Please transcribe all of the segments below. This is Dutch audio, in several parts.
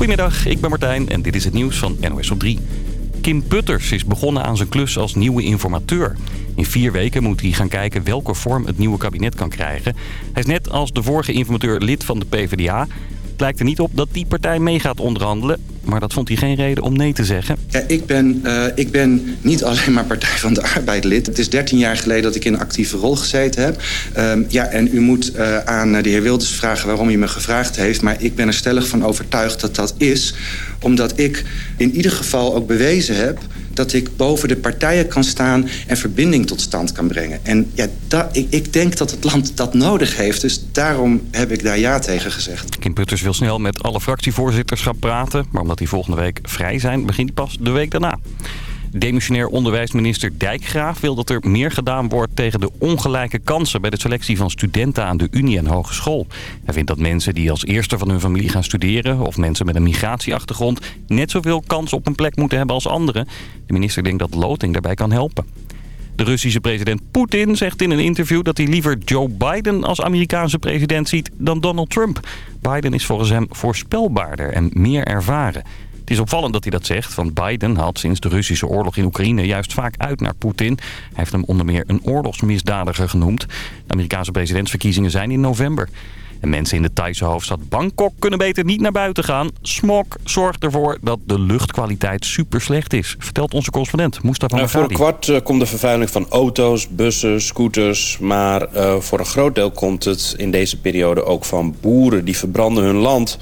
Goedemiddag, ik ben Martijn en dit is het nieuws van NOS op 3. Kim Putters is begonnen aan zijn klus als nieuwe informateur. In vier weken moet hij gaan kijken welke vorm het nieuwe kabinet kan krijgen. Hij is net als de vorige informateur lid van de PvdA. Het lijkt er niet op dat die partij mee gaat onderhandelen. Maar dat vond hij geen reden om nee te zeggen. Ja, ik, ben, uh, ik ben niet alleen maar Partij van de Arbeid lid. Het is 13 jaar geleden dat ik in een actieve rol gezeten heb. Um, ja, en u moet uh, aan de heer Wilders vragen waarom hij me gevraagd heeft. Maar ik ben er stellig van overtuigd dat dat is. Omdat ik in ieder geval ook bewezen heb dat ik boven de partijen kan staan en verbinding tot stand kan brengen. En ja, dat, ik, ik denk dat het land dat nodig heeft. Dus daarom heb ik daar ja tegen gezegd. Kim Putters wil snel met alle fractievoorzitters gaan praten. Maar omdat die volgende week vrij zijn, begint pas de week daarna. Demissionair onderwijsminister Dijkgraaf wil dat er meer gedaan wordt tegen de ongelijke kansen bij de selectie van studenten aan de Unie en Hogeschool. Hij vindt dat mensen die als eerste van hun familie gaan studeren of mensen met een migratieachtergrond net zoveel kans op een plek moeten hebben als anderen. De minister denkt dat loting daarbij kan helpen. De Russische president Poetin zegt in een interview dat hij liever Joe Biden als Amerikaanse president ziet dan Donald Trump. Biden is volgens hem voorspelbaarder en meer ervaren. Het is opvallend dat hij dat zegt, want Biden had sinds de Russische oorlog in Oekraïne juist vaak uit naar Poetin. Hij heeft hem onder meer een oorlogsmisdadiger genoemd. De Amerikaanse presidentsverkiezingen zijn in november. En mensen in de Thaise hoofdstad Bangkok kunnen beter niet naar buiten gaan. Smog zorgt ervoor dat de luchtkwaliteit super slecht is, vertelt onze correspondent Mustafa nou, Voor een kwart uh, komt de vervuiling van auto's, bussen, scooters. Maar uh, voor een groot deel komt het in deze periode ook van boeren die verbranden hun land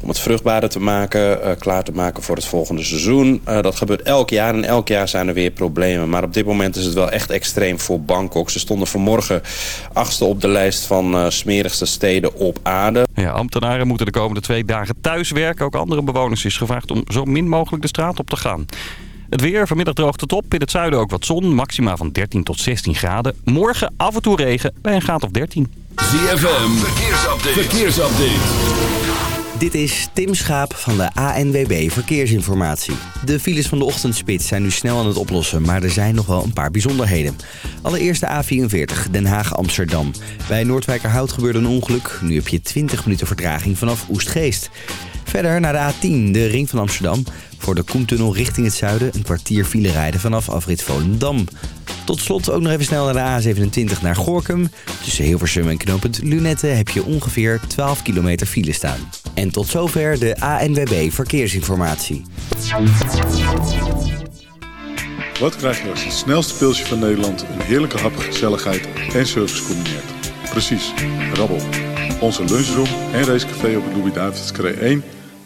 om het vruchtbaarder te maken, uh, klaar te maken voor het volgende seizoen. Dat gebeurt elk jaar en elk jaar zijn er weer problemen. Maar op dit moment is het wel echt extreem voor Bangkok. Ze stonden vanmorgen achtste op de lijst van smerigste steden op aarde. Ja, ambtenaren moeten de komende twee dagen thuis werken. Ook andere bewoners is gevraagd om zo min mogelijk de straat op te gaan. Het weer, vanmiddag droogt het op. In het zuiden ook wat zon, maxima van 13 tot 16 graden. Morgen af en toe regen bij een graad of 13. ZFM, verkeersupdate. verkeersupdate. Dit is Tim Schaap van de ANWB Verkeersinformatie. De files van de ochtendspits zijn nu snel aan het oplossen, maar er zijn nog wel een paar bijzonderheden. Allereerst de A44, Den Haag-Amsterdam. Bij Noordwijkerhout gebeurde een ongeluk. Nu heb je 20 minuten vertraging vanaf Oestgeest. Verder naar de A10, de ring van Amsterdam. Voor de Koentunnel richting het zuiden een kwartier file rijden vanaf afrit Volendam. Tot slot ook nog even snel naar de A27 naar Gorkum. Tussen Hilversum en knooppunt Lunette heb je ongeveer 12 kilometer file staan. En tot zover de ANWB Verkeersinformatie. Wat krijg je als het snelste pilsje van Nederland... een heerlijke hap, gezelligheid en service combineert? Precies, rabbel. Onze lunchroom en racecafé op het Louis-David's 1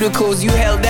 Cuticles. You held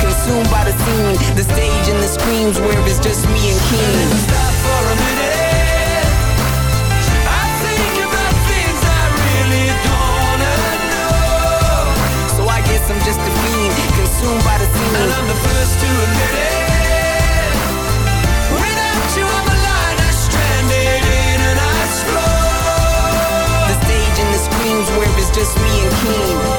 consumed by the scene, the stage and the screams where it's just me and King. Stop for a minute. I think about things I really don't wanna know. So I guess I'm just a fiend, consumed by the scene, and I'm the first to admit it. Without you on the line, I stranded in an ice floor. The stage and the screams where it's just me and King.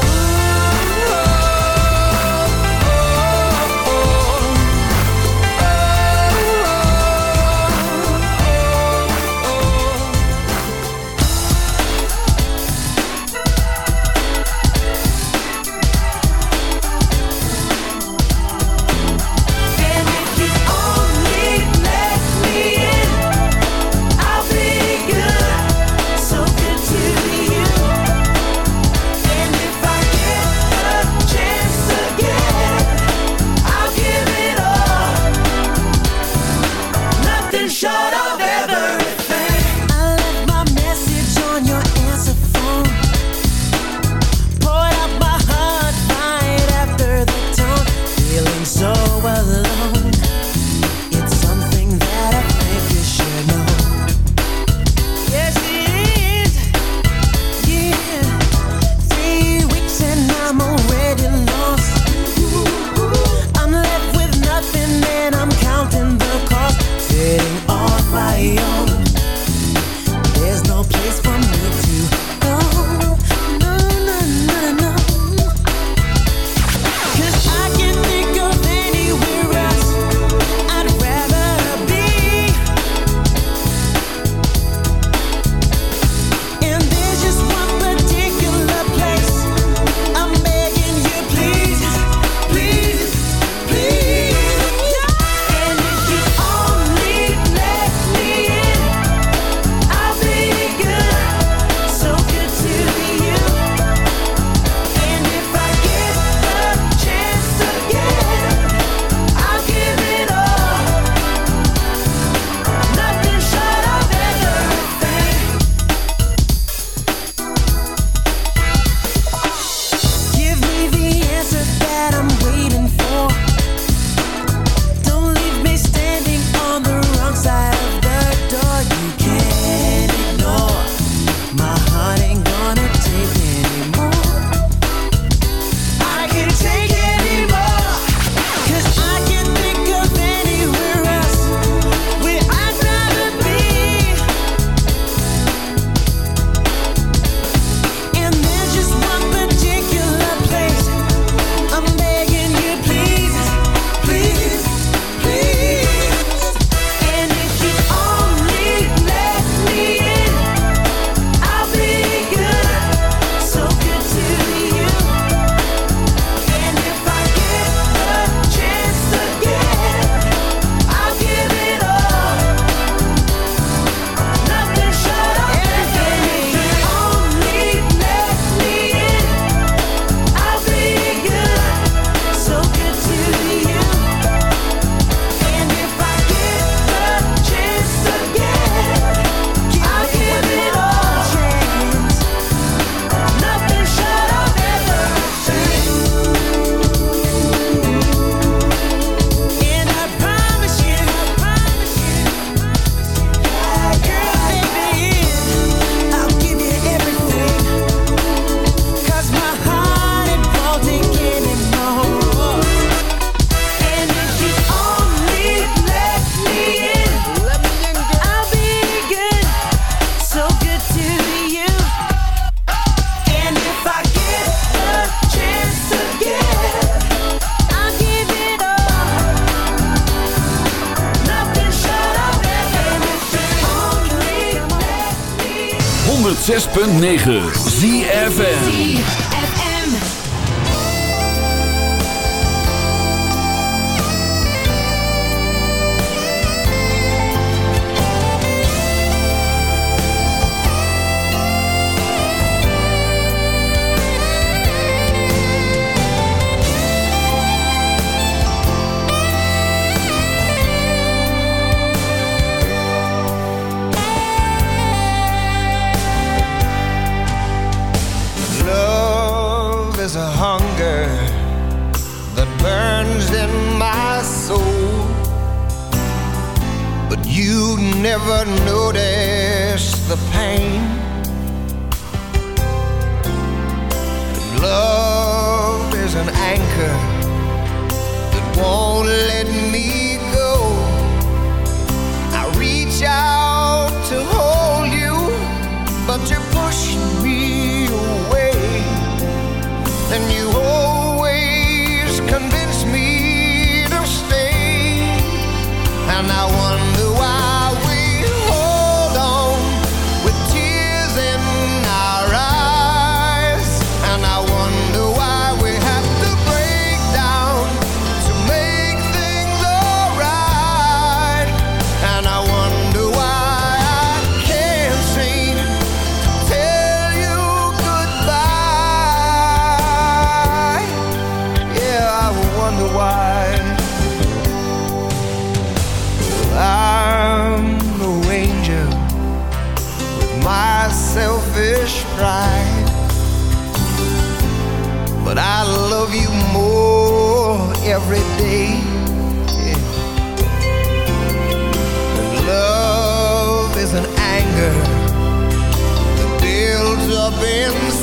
106.9 ZFN every day. Yeah. Love is an anger that builds up inside.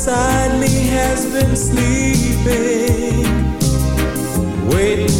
Inside me has been sleeping. Wait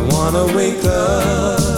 I wanna wake up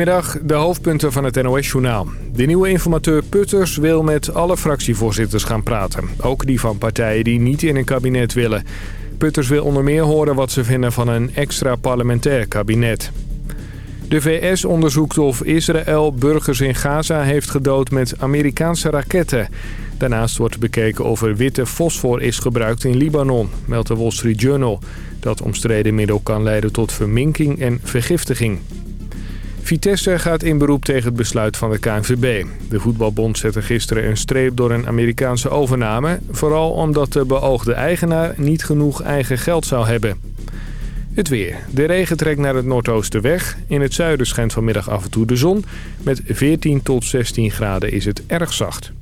Goedemiddag, de hoofdpunten van het NOS-journaal. De nieuwe informateur Putters wil met alle fractievoorzitters gaan praten. Ook die van partijen die niet in een kabinet willen. Putters wil onder meer horen wat ze vinden van een extra parlementair kabinet. De VS onderzoekt of Israël burgers in Gaza heeft gedood met Amerikaanse raketten. Daarnaast wordt bekeken of er witte fosfor is gebruikt in Libanon, meldt de Wall Street Journal. Dat omstreden middel kan leiden tot verminking en vergiftiging. Vitesse gaat in beroep tegen het besluit van de KNVB. De voetbalbond zette gisteren een streep door een Amerikaanse overname... vooral omdat de beoogde eigenaar niet genoeg eigen geld zou hebben. Het weer. De regen trekt naar het noordoosten weg. In het zuiden schijnt vanmiddag af en toe de zon. Met 14 tot 16 graden is het erg zacht.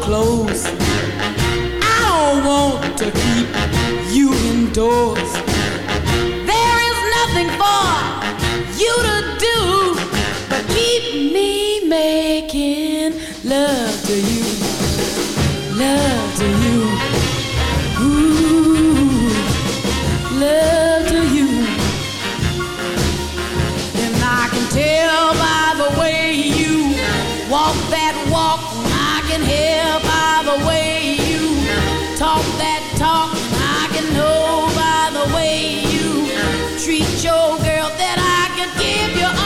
close. I don't want to keep you indoors. There is nothing for you to do but keep me making love to you. the way you talk that talk. I can know by the way you treat your girl that I can give you.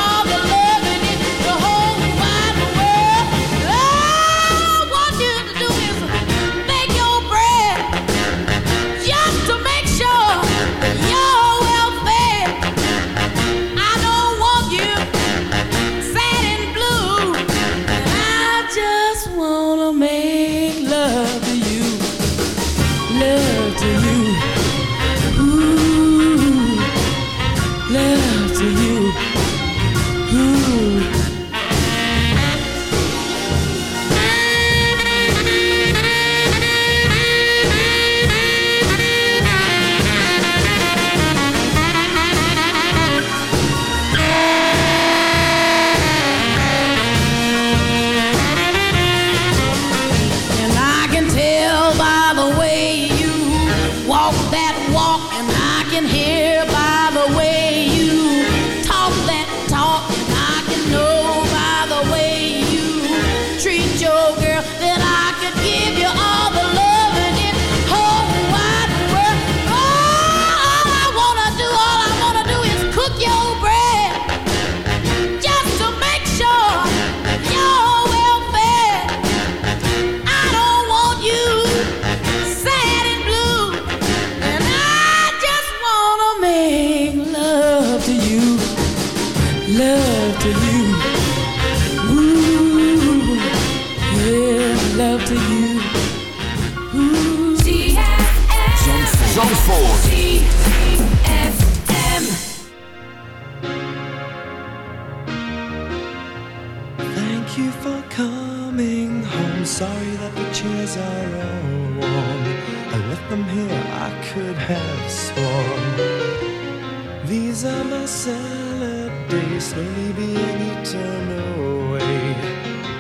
turn away.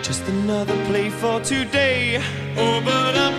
Just another play for today. Oh, but I'm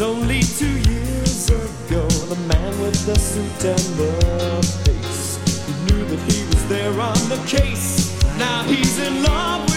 It's only two years ago, the man with the suit and the face who knew that he was there on the case. Now he's in love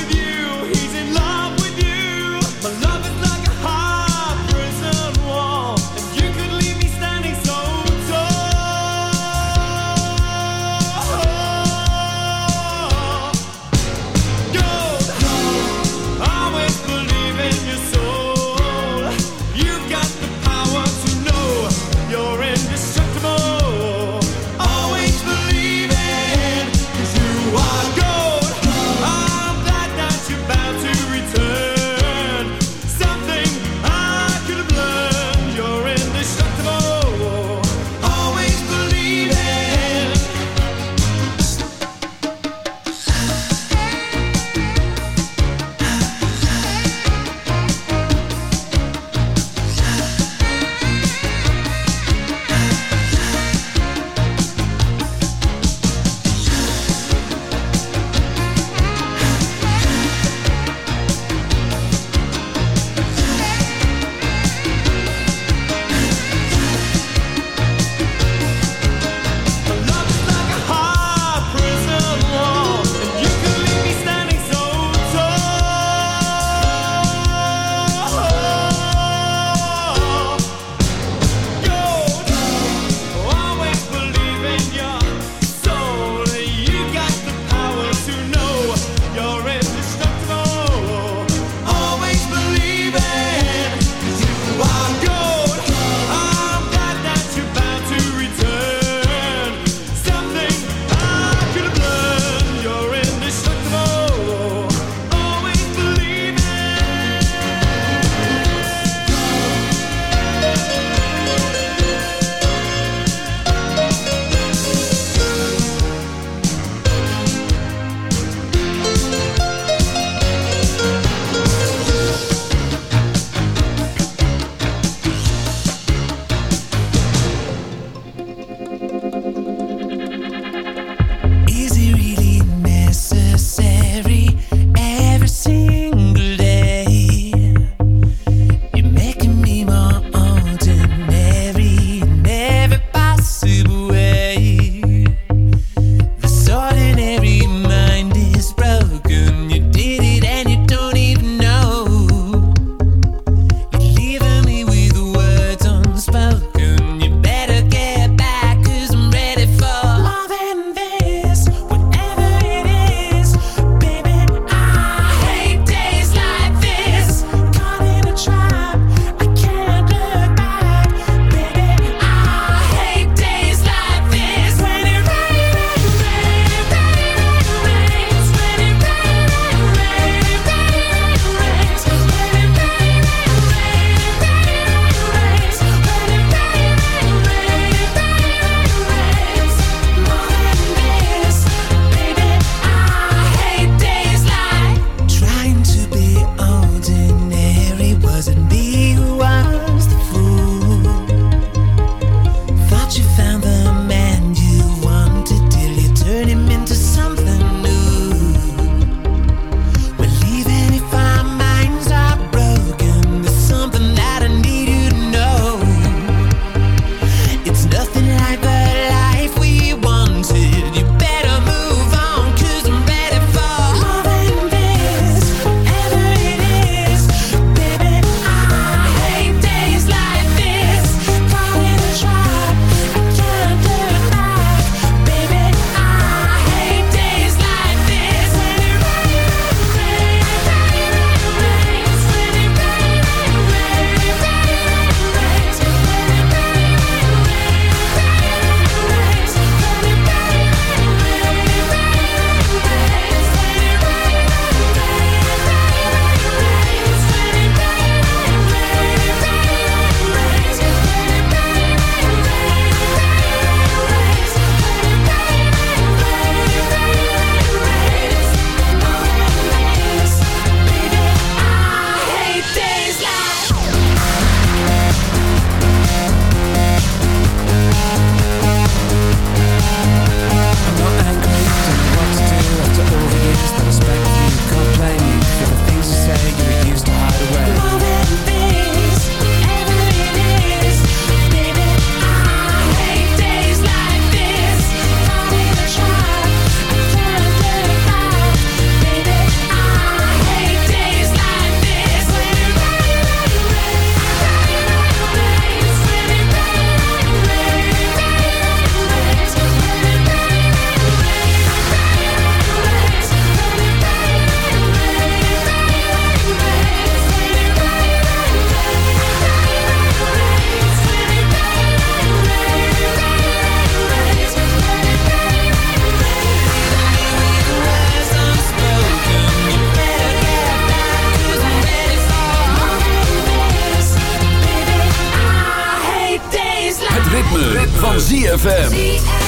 ZFM.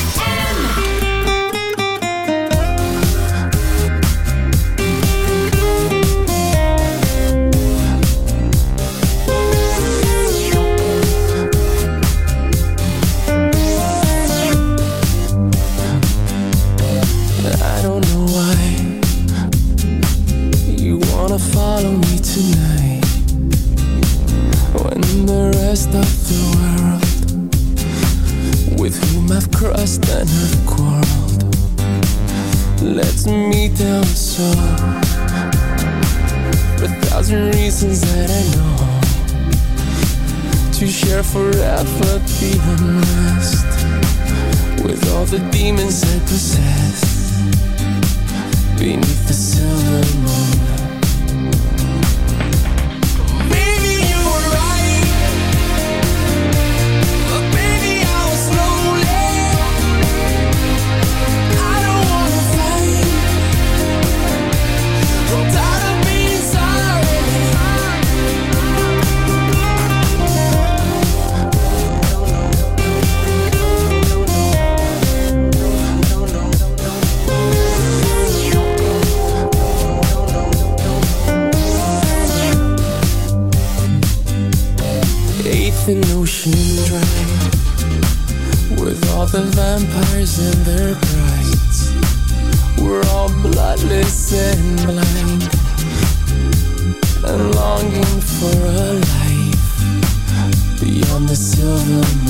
London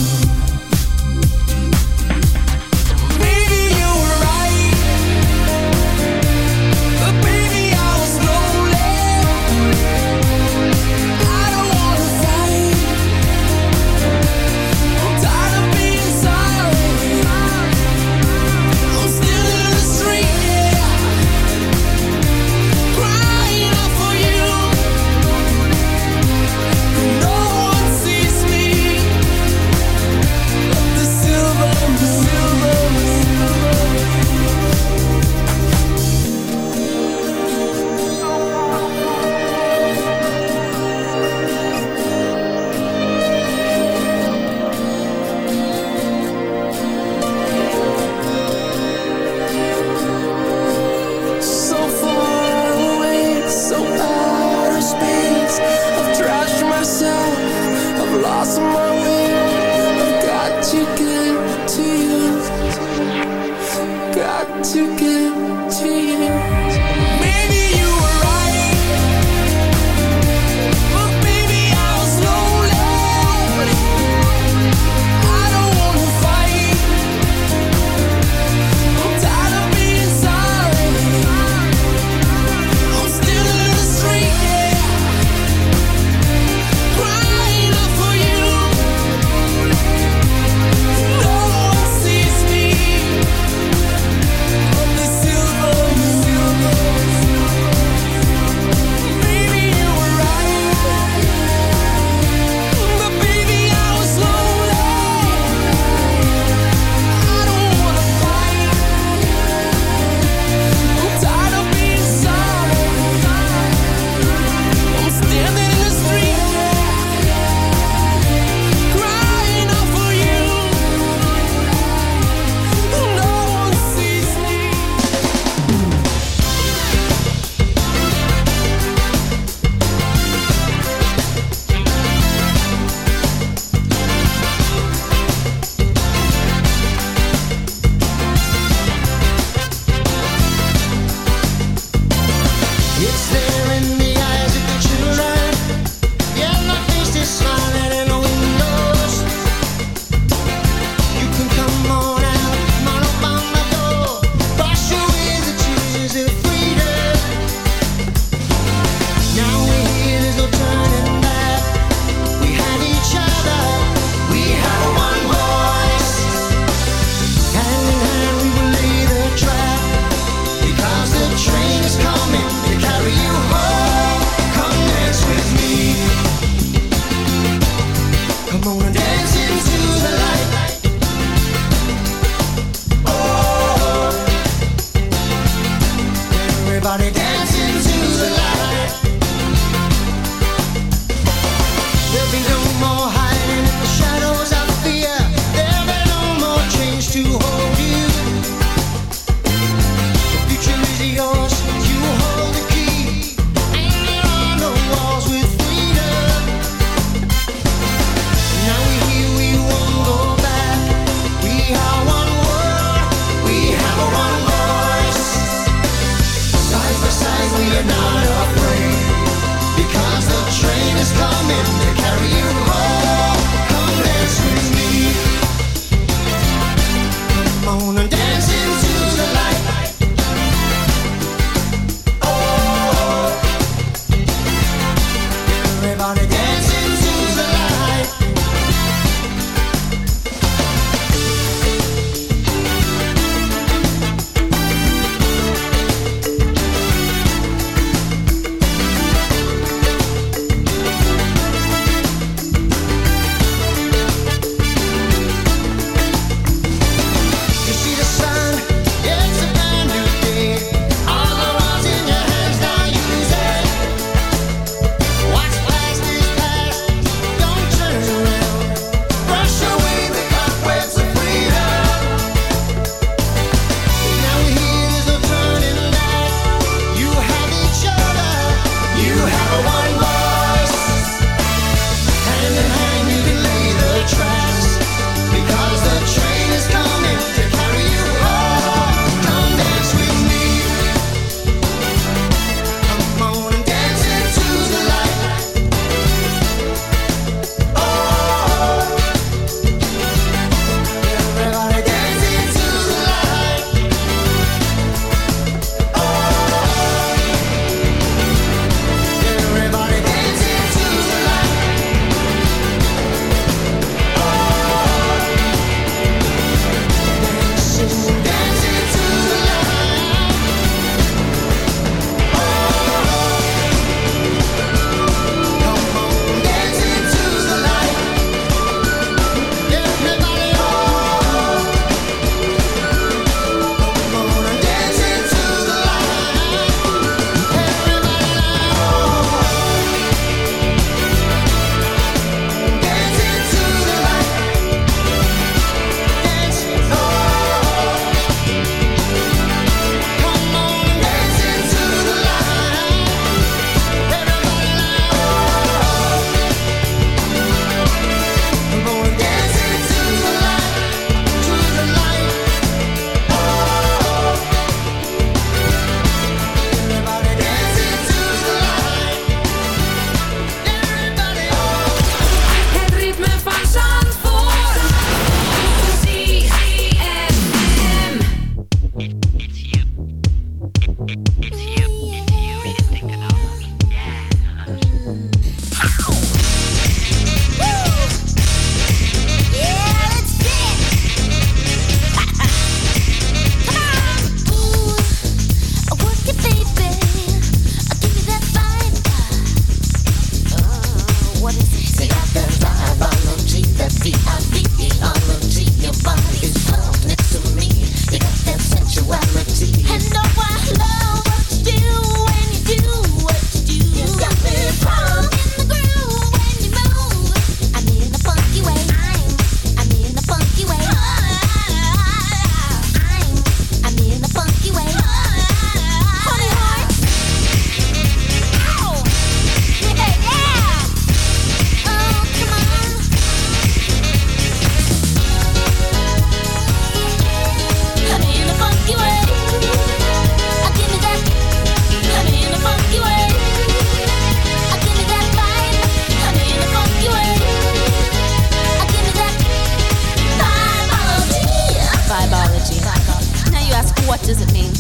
what does it mean?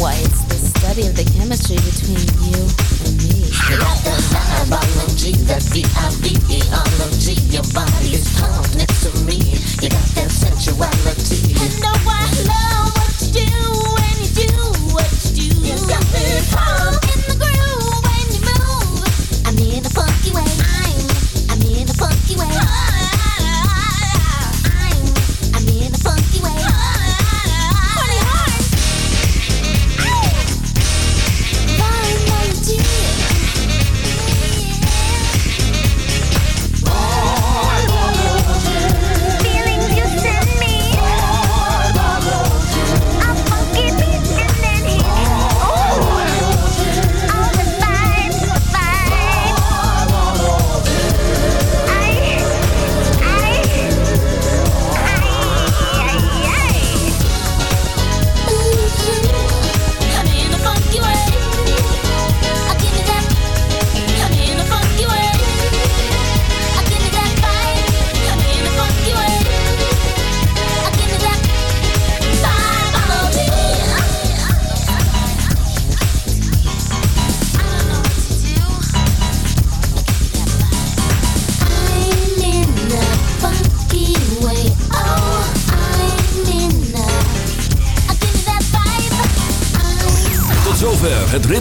Why, it's the study of the chemistry between you and me. Biology, next to me. You got that sensuality. And know I love what you do